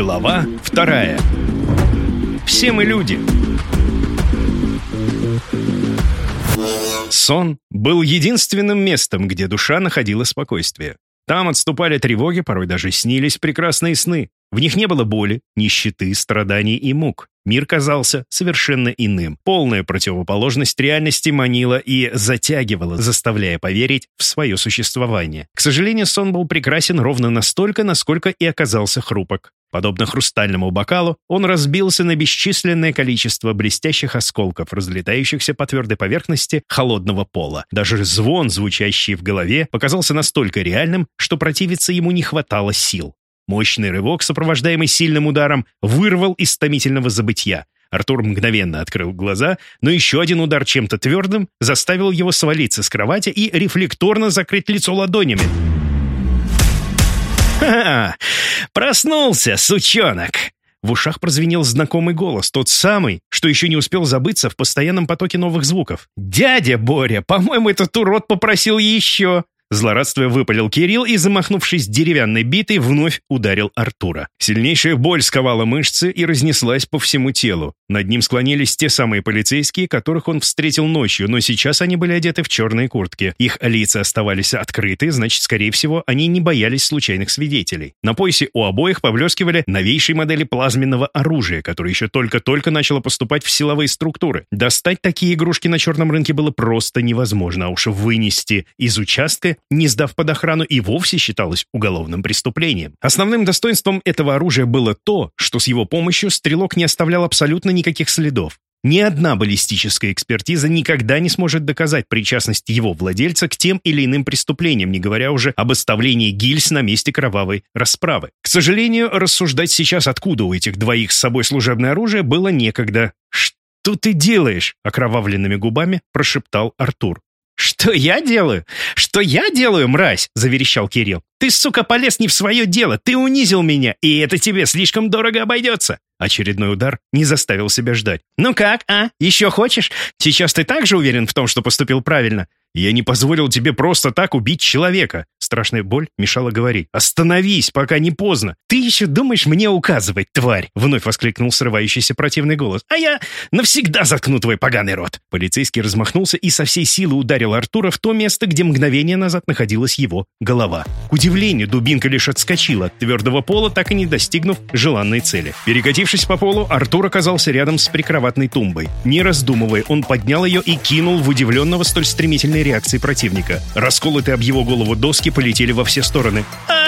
Глава вторая. Все мы люди. Сон был единственным местом, где душа находила спокойствие. Там отступали тревоги, порой даже снились прекрасные сны. В них не было боли, нищеты, страданий и мук. Мир казался совершенно иным. Полная противоположность реальности манила и затягивала, заставляя поверить в свое существование. К сожалению, сон был прекрасен ровно настолько, насколько и оказался хрупок. Подобно хрустальному бокалу, он разбился на бесчисленное количество блестящих осколков, разлетающихся по твердой поверхности холодного пола. Даже звон, звучащий в голове, показался настолько реальным, что противиться ему не хватало сил. Мощный рывок, сопровождаемый сильным ударом, вырвал из томительного забытья. Артур мгновенно открыл глаза, но еще один удар чем-то твердым заставил его свалиться с кровати и рефлекторно закрыть лицо ладонями. «Ха-ха! Проснулся, сучонок!» В ушах прозвенел знакомый голос, тот самый, что еще не успел забыться в постоянном потоке новых звуков. «Дядя Боря, по-моему, этот урод попросил еще!» Злорадствуя выпалил Кирилл и, замахнувшись деревянной битой, вновь ударил Артура. Сильнейшая боль сковала мышцы и разнеслась по всему телу. Над ним склонились те самые полицейские, которых он встретил ночью, но сейчас они были одеты в черные куртки. Их лица оставались открыты, значит, скорее всего, они не боялись случайных свидетелей. На поясе у обоих поблескивали новейшие модели плазменного оружия, которое еще только-только начало поступать в силовые структуры. Достать такие игрушки на черном рынке было просто невозможно, а уж вынести из участка не сдав под охрану, и вовсе считалось уголовным преступлением. Основным достоинством этого оружия было то, что с его помощью стрелок не оставлял абсолютно никаких следов. Ни одна баллистическая экспертиза никогда не сможет доказать причастность его владельца к тем или иным преступлениям, не говоря уже об оставлении гильз на месте кровавой расправы. К сожалению, рассуждать сейчас, откуда у этих двоих с собой служебное оружие, было некогда. «Что ты делаешь?» — окровавленными губами прошептал Артур. «Что я делаю? Что я делаю, мразь?» — заверещал Кирилл. «Ты, сука, полез не в свое дело, ты унизил меня, и это тебе слишком дорого обойдется!» Очередной удар не заставил себя ждать. «Ну как, а? Еще хочешь? Сейчас ты также уверен в том, что поступил правильно?» «Я не позволил тебе просто так убить человека!» Страшная боль мешала говорить. «Остановись, пока не поздно! Ты еще думаешь мне указывать, тварь!» Вновь воскликнул срывающийся противный голос. «А я навсегда заткну твой поганый рот!» Полицейский размахнулся и со всей силы ударил Артура в то место, где мгновение назад находилась его голова. К удивлению, дубинка лишь отскочила от твердого пола, так и не достигнув желанной цели. Перекатившись по полу, Артур оказался рядом с прикроватной тумбой. Не раздумывая, он поднял ее и кинул в удивленного столь стремительной реакции противника. Расколотые об его голову доски полетели во все стороны. а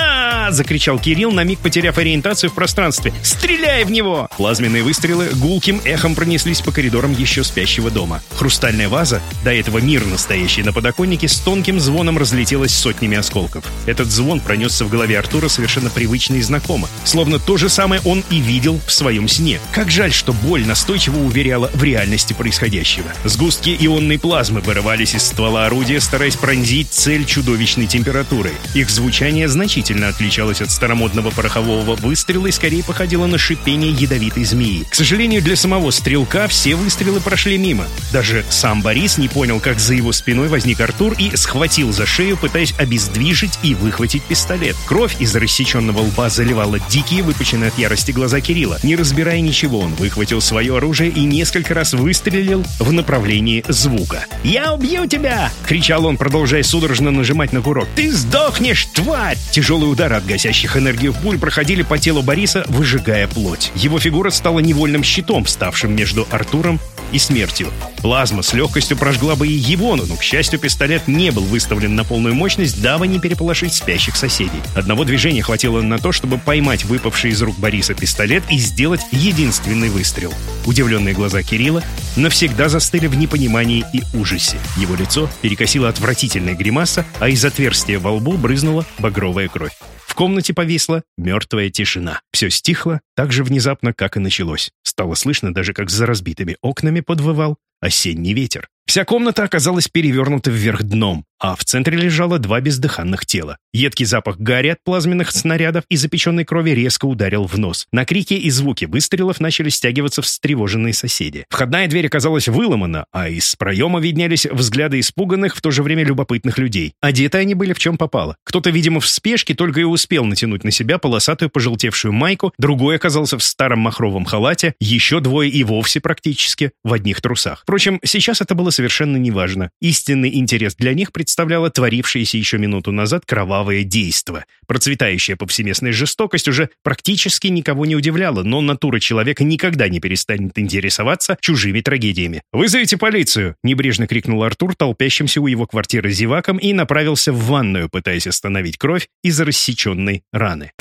закричал Кирилл, на миг потеряв ориентацию в пространстве. «Стреляй в него!» Плазменные выстрелы гулким эхом пронеслись по коридорам еще спящего дома. Хрустальная ваза, до этого мирно стоящая на подоконнике, с тонким звоном разлетелась сотнями осколков. Этот звон пронесся в голове Артура совершенно привычно и знакомо. Словно то же самое он и видел в своем сне. Как жаль, что боль настойчиво уверяла в реальности происходящего. Сгустки ионной плазмы вырывались из ствола орудия, стараясь пронзить цель чудовищной температурой. Их звучание значительно отличалось от старомодного порохового выстрела и скорее походило на шипение ядовитой змеи. К сожалению, для самого стрелка все выстрелы прошли мимо. Даже сам Борис не понял, как за его спиной возник Артур и схватил за шею, пытаясь обездвижить и выхватить пистолет. Кровь из рассеченного лба заливала дикие, выпученные от ярости глаза Кирилла. Не разбирая ничего, он выхватил свое оружие и несколько раз выстрелил в направлении звука. «Я убью тебя!» — кричал он, продолжая судорожно нажимать на курок. «Ты сдохнешь, тварь!» Тяжелые удары от гасящих энергию пуль проходили по телу Бориса, выжигая плоть. Его фигура стала невольным щитом, ставшим между Артуром и смертью. Плазма с легкостью прожгла бы и его, но, к счастью, пистолет не был выставлен на полную мощность, дабы не переполошить спящих соседей. Одного движения хватило на то, чтобы поймать выпавший из рук Бориса пистолет и сделать единственный выстрел. Удивленные глаза Кирилла навсегда застыли в непонимании и ужасе. Его лицо перекосило отвратительная гримаса, а из отверстия во лбу брызнула багровая кровь. В комнате повисла мертвая тишина. Все стихло так же внезапно, как и началось. Стало слышно даже, как за разбитыми окнами подвывал осенний ветер. Вся комната оказалась перевернута вверх дном, а в центре лежало два бездыханных тела. Едкий запах гари от плазменных снарядов и запеченной крови резко ударил в нос. На крики и звуки выстрелов начали стягиваться встревоженные соседи. Входная дверь оказалась выломана, а из проема виднелись взгляды испуганных, в то же время любопытных людей. Одеты они были в чем попало. Кто-то, видимо, в спешке только и успел натянуть на себя полосатую пожелтевшую майку, другой оказался в старом махровом халате, еще двое и вовсе практически в одних трусах. Впрочем, сейчас это было совершенно неважно. Истинный интерес для них представляло творившееся еще минуту назад кровавое действо. Процветающая повсеместная жестокость уже практически никого не удивляла, но натура человека никогда не перестанет интересоваться чужими трагедиями. «Вызовите полицию!» — небрежно крикнул Артур толпящимся у его квартиры зеваком и направился в ванную, пытаясь остановить кровь из-за рассеченной раны.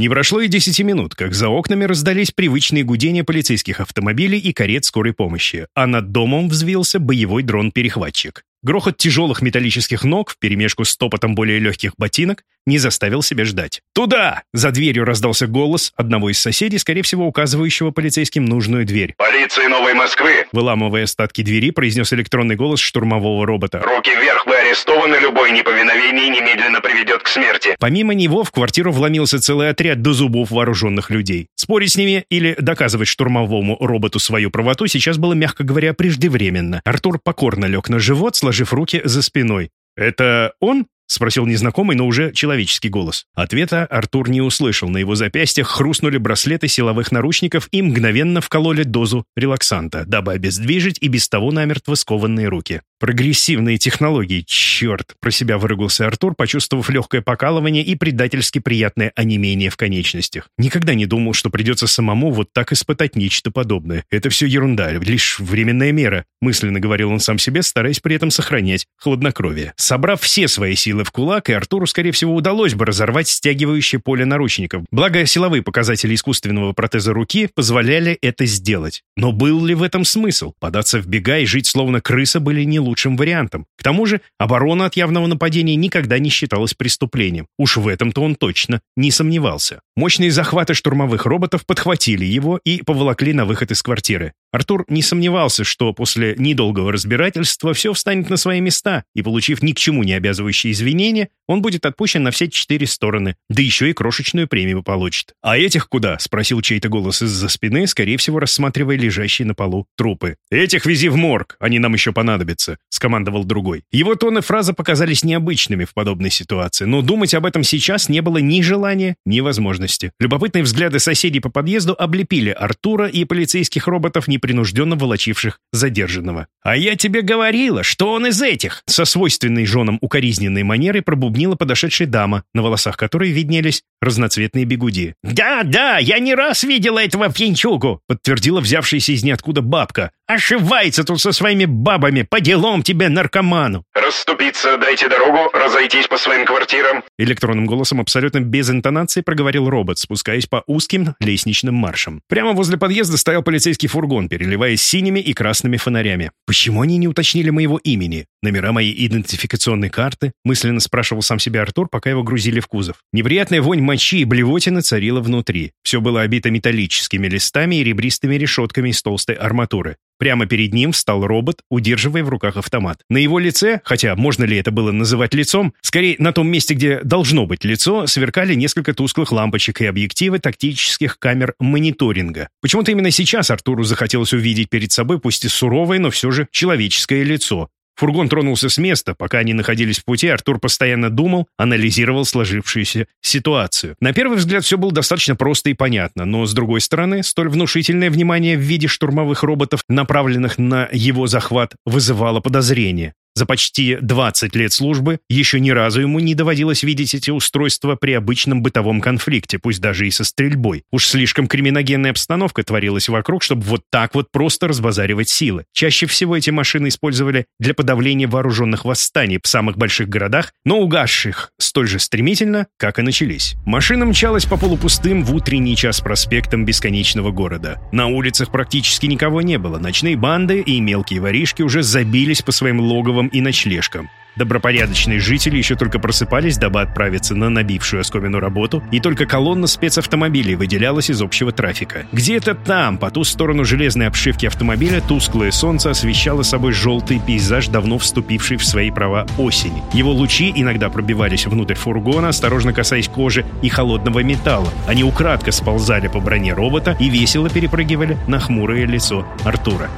Не прошло и десяти минут, как за окнами раздались привычные гудения полицейских автомобилей и карет скорой помощи, а над домом взвился боевой дрон-перехватчик. Грохот тяжелых металлических ног вперемешку с топотом более легких ботинок не заставил себя ждать. «Туда!» — за дверью раздался голос одного из соседей, скорее всего, указывающего полицейским нужную дверь. «Полиция Новой Москвы!» Выламывая остатки двери, произнес электронный голос штурмового робота. «Руки вверх, вы арестованы, любое неповиновение немедленно приведет к смерти!» Помимо него в квартиру вломился целый отряд до зубов вооруженных людей. Спорить с ними или доказывать штурмовому роботу свою правоту сейчас было, мягко говоря, преждевременно. Артур покорно лег на живот, сложив руки за спиной. «Это он?» — спросил незнакомый, но уже человеческий голос. Ответа Артур не услышал. На его запястьях хрустнули браслеты силовых наручников и мгновенно вкололи дозу релаксанта, дабы обездвижить и без того намертво скованные руки. Прогрессивные технологии, черт, про себя выругался Артур, почувствовав легкое покалывание и предательски приятное онемение в конечностях. Никогда не думал, что придется самому вот так испытать нечто подобное. Это все ерунда, лишь временная мера, мысленно говорил он сам себе, стараясь при этом сохранять хладнокровие. Собрав все свои силы в кулак, и Артуру, скорее всего, удалось бы разорвать стягивающее поле наручников. Благо, силовые показатели искусственного протеза руки позволяли это сделать. Но был ли в этом смысл? Податься в бега и жить словно крыса были не лучшим вариантом. К тому же, оборона от явного нападения никогда не считалась преступлением. Уж в этом-то он точно не сомневался. Мощные захваты штурмовых роботов подхватили его и поволокли на выход из квартиры. Артур не сомневался, что после недолгого разбирательства все встанет на свои места, и, получив ни к чему не обязывающие извинения, он будет отпущен на все четыре стороны, да еще и крошечную премию получит. «А этих куда?» — спросил чей-то голос из-за спины, скорее всего, рассматривая лежащие на полу трупы. «Этих вези в морг, они нам еще понадобятся», — скомандовал другой. Его тон и фраза показались необычными в подобной ситуации, но думать об этом сейчас не было ни желания, ни возможности. Любопытные взгляды соседей по подъезду облепили Артура и полицейских роботов, непринужденно волочивших задержанного. «А я тебе говорила, что он из этих!» Со свойственной женам укоризненной манерой пробубнила подошедшая дама, на волосах которой виднелись разноцветные бегуди. «Да, да, я не раз видела этого пьянчугу!» подтвердила взявшаяся из ниоткуда бабка. «Ошивается тут со своими бабами, по делам тебе, наркоману!» «Расступиться, дайте дорогу, разойтись по своим квартирам!» Электронным голосом абсолютно без интонации проговорил робот, спускаясь по узким лестничным маршам. Прямо возле подъезда стоял полицейский фургон, переливаясь синими и красными фонарями. «Почему они не уточнили моего имени? Номера моей идентификационной карты?» мысленно спрашивал сам себя Артур, пока его грузили в кузов. Неприятная вонь мочи и блевотины царила внутри. Все было обито металлическими листами и ребристыми решетками из толстой арматуры. Прямо перед ним встал робот, удерживая в руках автомат. На его лице, хотя можно ли это было называть лицом, скорее на том месте, где должно быть лицо, сверкали несколько тусклых лампочек и объективы тактических камер мониторинга. Почему-то именно сейчас Артуру захотелось увидеть перед собой пусть и суровое, но все же человеческое лицо. Фургон тронулся с места. Пока они находились в пути, Артур постоянно думал, анализировал сложившуюся ситуацию. На первый взгляд все было достаточно просто и понятно, но, с другой стороны, столь внушительное внимание в виде штурмовых роботов, направленных на его захват, вызывало подозрение. За почти 20 лет службы еще ни разу ему не доводилось видеть эти устройства при обычном бытовом конфликте, пусть даже и со стрельбой. Уж слишком криминогенная обстановка творилась вокруг, чтобы вот так вот просто разбазаривать силы. Чаще всего эти машины использовали для подавления вооруженных восстаний в самых больших городах, но угасших столь же стремительно, как и начались. Машина мчалась по полупустым в утренний час проспектам бесконечного города. На улицах практически никого не было. Ночные банды и мелкие воришки уже забились по своим логовам и ночлежкам. Добропорядочные жители еще только просыпались, дабы отправиться на набившую оскомину работу, и только колонна спецавтомобилей выделялась из общего трафика. Где-то там, по ту сторону железной обшивки автомобиля, тусклое солнце освещало собой желтый пейзаж, давно вступивший в свои права осени. Его лучи иногда пробивались внутрь фургона, осторожно касаясь кожи и холодного металла. Они украдко сползали по броне робота и весело перепрыгивали на хмурое лицо Артура.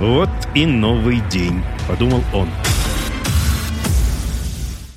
«Вот и новый день», — подумал он.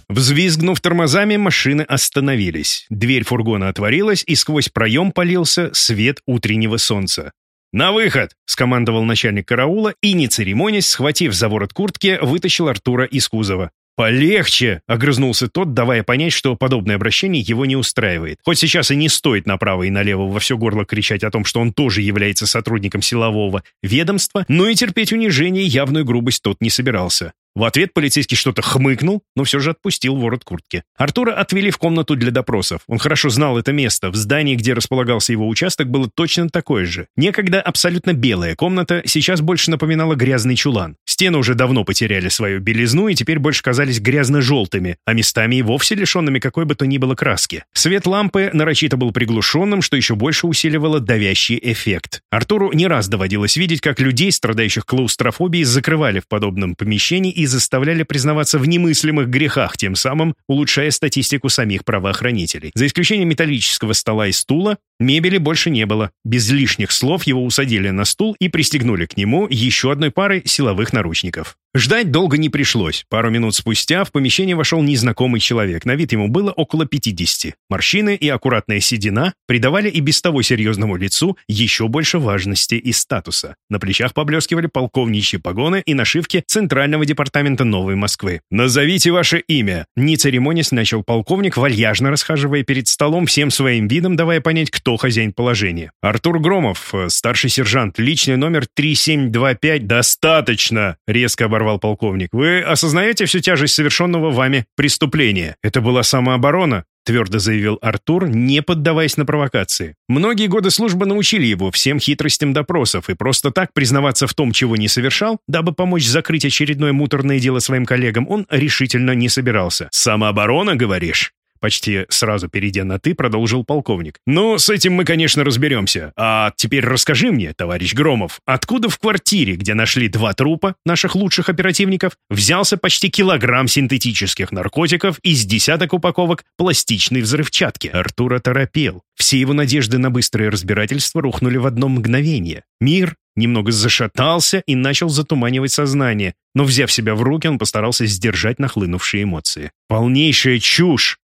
Взвизгнув тормозами, машины остановились. Дверь фургона отворилась, и сквозь проем полился свет утреннего солнца. «На выход!» — скомандовал начальник караула и, не церемонясь, схватив за ворот куртки, вытащил Артура из кузова. «Полегче!» — огрызнулся тот, давая понять, что подобное обращение его не устраивает. Хоть сейчас и не стоит направо и налево во все горло кричать о том, что он тоже является сотрудником силового ведомства, но и терпеть унижение и явную грубость тот не собирался. В ответ полицейский что-то хмыкнул, но все же отпустил ворот куртки. Артура отвели в комнату для допросов. Он хорошо знал это место. В здании, где располагался его участок, было точно такое же. Некогда абсолютно белая комната сейчас больше напоминала грязный чулан. Стены уже давно потеряли свою белизну и теперь больше казались грязно-желтыми, а местами и вовсе лишенными какой бы то ни было краски. Свет лампы нарочито был приглушенным, что еще больше усиливало давящий эффект. Артуру не раз доводилось видеть, как людей, страдающих клаустрофобией, закрывали в подобном помещении и заставляли признаваться в немыслимых грехах, тем самым улучшая статистику самих правоохранителей. За исключением металлического стола и стула, мебели больше не было. Без лишних слов его усадили на стул и пристегнули к нему еще одной парой силовых наручников. Ждать долго не пришлось. Пару минут спустя в помещение вошел незнакомый человек. На вид ему было около 50. Морщины и аккуратная седина придавали и без того серьезному лицу еще больше важности и статуса. На плечах поблескивали полковничьи погоны и нашивки Центрального департамента Новой Москвы. «Назовите ваше имя!» Не церемонясь, начал полковник, вальяжно расхаживая перед столом, всем своим видом давая понять, кто хозяин положения. «Артур Громов, старший сержант, личный номер 3725. Достаточно!» Резко оборвал оборвал полковник. «Вы осознаете всю тяжесть совершенного вами преступления? Это была самооборона?» твердо заявил Артур, не поддаваясь на провокации. Многие годы службы научили его всем хитростям допросов, и просто так признаваться в том, чего не совершал, дабы помочь закрыть очередное муторное дело своим коллегам, он решительно не собирался. «Самооборона, говоришь?» Почти сразу перейдя на «ты», продолжил полковник. «Ну, с этим мы, конечно, разберемся. А теперь расскажи мне, товарищ Громов, откуда в квартире, где нашли два трупа наших лучших оперативников, взялся почти килограмм синтетических наркотиков из десяток упаковок пластичной взрывчатки?» Артур оторопел. Все его надежды на быстрое разбирательство рухнули в одно мгновение. Мир немного зашатался и начал затуманивать сознание, но, взяв себя в руки, он постарался сдержать нахлынувшие эмоции. «Полнейшая чушь!» —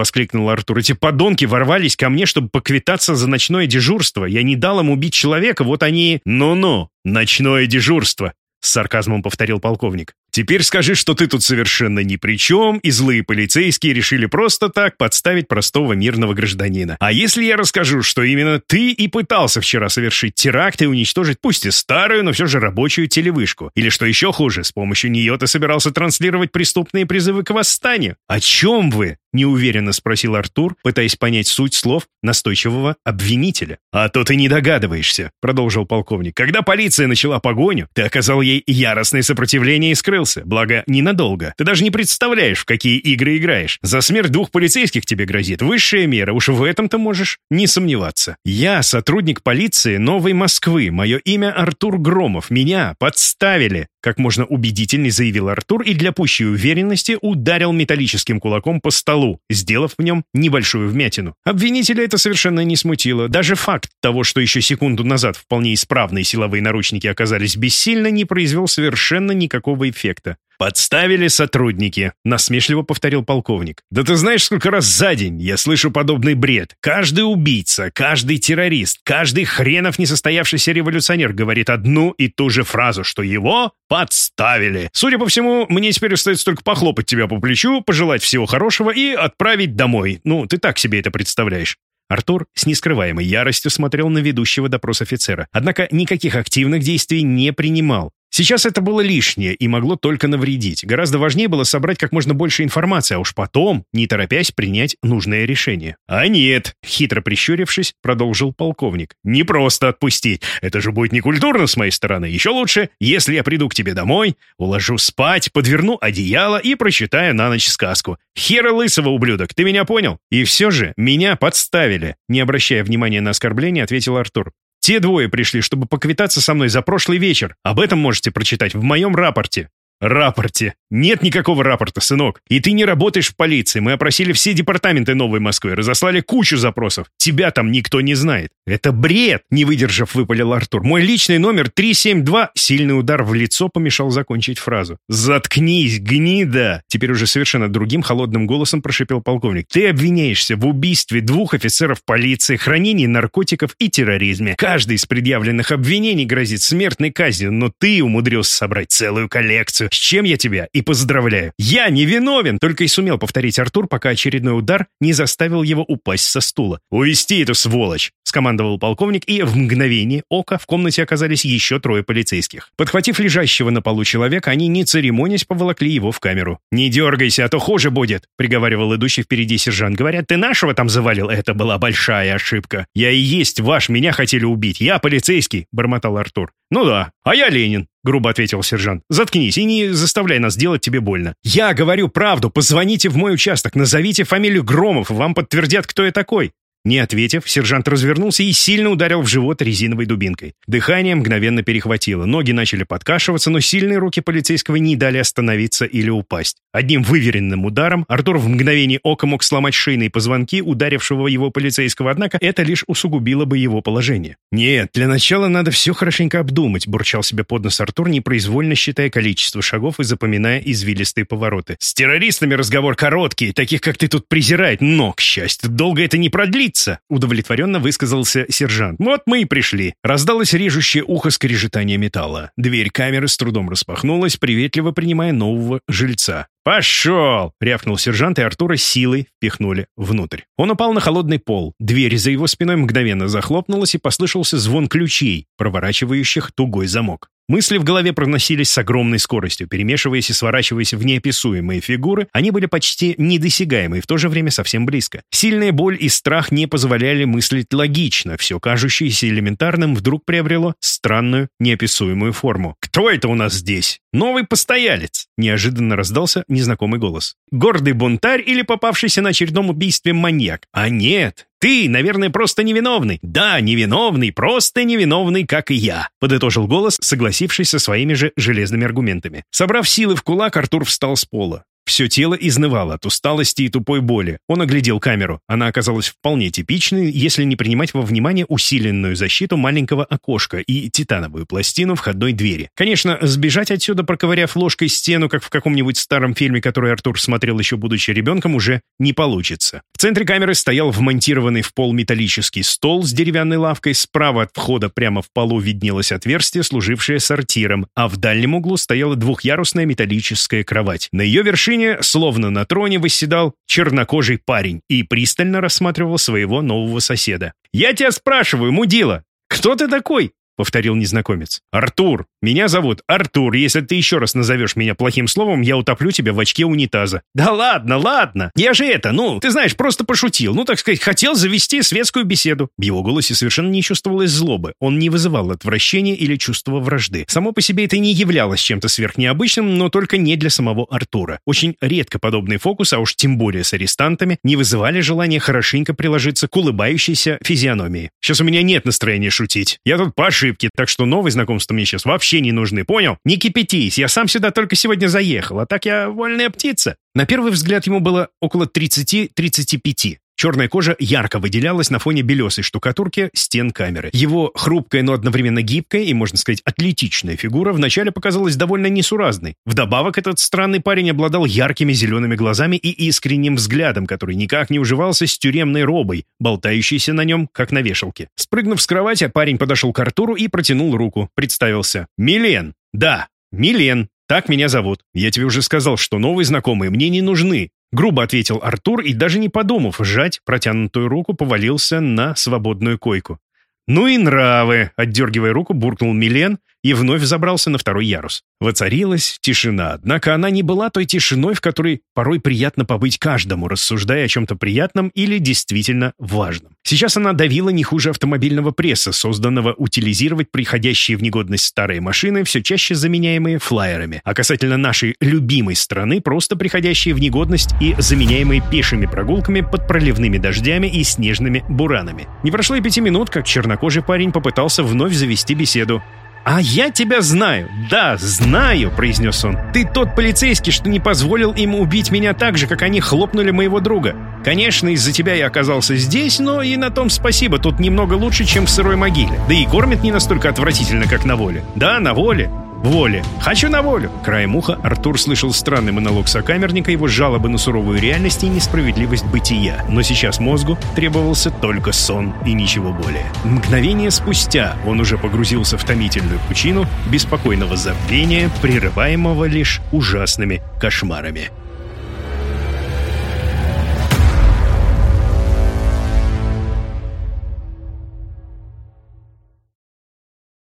воскликнул Артур. «Эти подонки ворвались ко мне, чтобы поквитаться за ночное дежурство. Я не дал им убить человека, вот они...» «Ну-ну, ночное дежурство!» — с сарказмом повторил полковник. Теперь скажи, что ты тут совершенно ни при чем, и злые полицейские решили просто так подставить простого мирного гражданина. А если я расскажу, что именно ты и пытался вчера совершить теракт и уничтожить пусть и старую, но все же рабочую телевышку? Или что еще хуже, с помощью нее ты собирался транслировать преступные призывы к восстанию? О чем вы? Неуверенно спросил Артур, пытаясь понять суть слов настойчивого обвинителя. «А то ты не догадываешься», — продолжил полковник. «Когда полиция начала погоню, ты оказал ей яростное сопротивление и скрыл скрылся, благо ненадолго. Ты даже не представляешь, в какие игры играешь. За смерть двух полицейских тебе грозит высшая мера, уж в этом-то можешь не сомневаться. Я сотрудник полиции Новой Москвы, мое имя Артур Громов, меня подставили. Как можно убедительней заявил Артур и для пущей уверенности ударил металлическим кулаком по столу, сделав в нем небольшую вмятину. Обвинителя это совершенно не смутило. Даже факт того, что еще секунду назад вполне исправные силовые наручники оказались бессильны, не произвел совершенно никакого эффекта. «Подставили сотрудники», — насмешливо повторил полковник. «Да ты знаешь, сколько раз за день я слышу подобный бред. Каждый убийца, каждый террорист, каждый хренов несостоявшийся революционер говорит одну и ту же фразу, что его подставили. Судя по всему, мне теперь остается только похлопать тебя по плечу, пожелать всего хорошего и отправить домой. Ну, ты так себе это представляешь». Артур с нескрываемой яростью смотрел на ведущего допрос офицера, однако никаких активных действий не принимал, Сейчас это было лишнее и могло только навредить. Гораздо важнее было собрать как можно больше информации, а уж потом, не торопясь, принять нужное решение. «А нет», — хитро прищурившись, продолжил полковник, «не просто отпустить. Это же будет некультурно с моей стороны. Еще лучше, если я приду к тебе домой, уложу спать, подверну одеяло и прочитаю на ночь сказку. Хера лысого, ублюдок, ты меня понял? И все же меня подставили». Не обращая внимания на оскорбление, ответил Артур. Те двое пришли, чтобы поквитаться со мной за прошлый вечер. Об этом можете прочитать в моем рапорте». «Рапорте? Нет никакого рапорта, сынок. И ты не работаешь в полиции. Мы опросили все департаменты Новой Москвы, разослали кучу запросов. Тебя там никто не знает. Это бред!» Не выдержав, выпалил Артур. «Мой личный номер 372...» Сильный удар в лицо помешал закончить фразу. «Заткнись, гнида!» Теперь уже совершенно другим холодным голосом прошипел полковник. «Ты обвиняешься в убийстве двух офицеров полиции, хранении наркотиков и терроризме. Каждый из предъявленных обвинений грозит смертной казнью, но ты умудрился собрать целую коллекцию с чем я тебя и поздравляю. Я не виновен, только и сумел повторить Артур, пока очередной удар не заставил его упасть со стула. «Увести эту сволочь!» — скомандовал полковник, и в мгновение ока в комнате оказались еще трое полицейских. Подхватив лежащего на полу человека, они, не церемонясь, поволокли его в камеру. «Не дергайся, а то хуже будет!» — приговаривал идущий впереди сержант. «Говорят, ты нашего там завалил? Это была большая ошибка. Я и есть ваш, меня хотели убить. Я полицейский!» — бормотал Артур. «Ну да, а я Ленин», — грубо ответил сержант. «Заткнись и не заставляй нас делать тебе больно. Я говорю правду, позвоните в мой участок, назовите фамилию Громов, вам подтвердят, кто я такой». Не ответив, сержант развернулся и сильно ударил в живот резиновой дубинкой. Дыхание мгновенно перехватило, ноги начали подкашиваться, но сильные руки полицейского не дали остановиться или упасть. Одним выверенным ударом Артур в мгновение ока мог сломать шейные позвонки ударившего его полицейского, однако это лишь усугубило бы его положение. «Нет, для начала надо все хорошенько обдумать», — бурчал себе под нос Артур, непроизвольно считая количество шагов и запоминая извилистые повороты. «С террористами разговор короткий, таких, как ты тут презирает, но, к счастью, долго это не продлится учиться», — удовлетворенно высказался сержант. «Вот мы и пришли». Раздалось режущее ухо скрежетания металла. Дверь камеры с трудом распахнулась, приветливо принимая нового жильца. «Пошел!» — рявкнул сержант, и Артура силой впихнули внутрь. Он упал на холодный пол. Дверь за его спиной мгновенно захлопнулась, и послышался звон ключей, проворачивающих тугой замок. Мысли в голове проносились с огромной скоростью, перемешиваясь и сворачиваясь в неописуемые фигуры, они были почти недосягаемы и в то же время совсем близко. Сильная боль и страх не позволяли мыслить логично, все кажущееся элементарным вдруг приобрело странную, неописуемую форму. «Кто это у нас здесь? Новый постоялец!» Неожиданно раздался незнакомый голос. «Гордый бунтарь или попавшийся на очередном убийстве маньяк? А нет, «Ты, наверное, просто невиновный». «Да, невиновный, просто невиновный, как и я», — подытожил голос, согласившись со своими же железными аргументами. Собрав силы в кулак, Артур встал с пола. Все тело изнывало от усталости и тупой боли. Он оглядел камеру. Она оказалась вполне типичной, если не принимать во внимание усиленную защиту маленького окошка и титановую пластину входной двери. Конечно, сбежать отсюда, проковыряв ложкой стену, как в каком-нибудь старом фильме, который Артур смотрел еще будучи ребенком, уже не получится. В центре камеры стоял вмонтированный в пол металлический стол с деревянной лавкой. Справа от входа прямо в полу виднелось отверстие, служившее сортиром, а в дальнем углу стояла двухъярусная металлическая кровать. На ее вершине вершине, словно на троне, восседал чернокожий парень и пристально рассматривал своего нового соседа. «Я тебя спрашиваю, мудила, кто ты такой?» повторил незнакомец. «Артур! Меня зовут Артур. Если ты еще раз назовешь меня плохим словом, я утоплю тебя в очке унитаза». «Да ладно, ладно! Я же это, ну, ты знаешь, просто пошутил. Ну, так сказать, хотел завести светскую беседу». В его голосе совершенно не чувствовалось злобы. Он не вызывал отвращения или чувства вражды. Само по себе это не являлось чем-то сверхнеобычным, но только не для самого Артура. Очень редко подобные фокусы, а уж тем более с арестантами, не вызывали желания хорошенько приложиться к улыбающейся физиономии. «Сейчас у меня нет настроения шутить. Я тут по ошибке так что новые знакомства мне сейчас вообще не нужны, понял? Не кипятись, я сам сюда только сегодня заехал, а так я вольная птица». На первый взгляд ему было около 30-35. Черная кожа ярко выделялась на фоне белесой штукатурки стен камеры. Его хрупкая, но одновременно гибкая и, можно сказать, атлетичная фигура вначале показалась довольно несуразной. Вдобавок, этот странный парень обладал яркими зелеными глазами и искренним взглядом, который никак не уживался с тюремной робой, болтающейся на нем, как на вешалке. Спрыгнув с кровати, парень подошел к Артуру и протянул руку. Представился. «Милен!» «Да, Милен!» «Так меня зовут. Я тебе уже сказал, что новые знакомые мне не нужны. Грубо ответил Артур и, даже не подумав сжать протянутую руку, повалился на свободную койку. «Ну и нравы!» — отдергивая руку, буркнул Милен и вновь забрался на второй ярус. Воцарилась тишина, однако она не была той тишиной, в которой порой приятно побыть каждому, рассуждая о чем-то приятном или действительно важном. Сейчас она давила не хуже автомобильного пресса, созданного утилизировать приходящие в негодность старые машины, все чаще заменяемые флайерами, а касательно нашей любимой страны, просто приходящие в негодность и заменяемые пешими прогулками под проливными дождями и снежными буранами. Не прошло и пяти минут, как чернокожий парень попытался вновь завести беседу. «А я тебя знаю! Да, знаю!» — произнес он. «Ты тот полицейский, что не позволил им убить меня так же, как они хлопнули моего друга. Конечно, из-за тебя я оказался здесь, но и на том спасибо. Тут немного лучше, чем в сырой могиле. Да и кормят не настолько отвратительно, как на воле. Да, на воле. Воле. Хочу на волю. Краем уха Артур слышал странный монолог сокамерника, его жалобы на суровую реальность и несправедливость бытия. Но сейчас мозгу требовался только сон и ничего более. Мгновение спустя он уже погрузился в томительную пучину беспокойного забвения, прерываемого лишь ужасными кошмарами.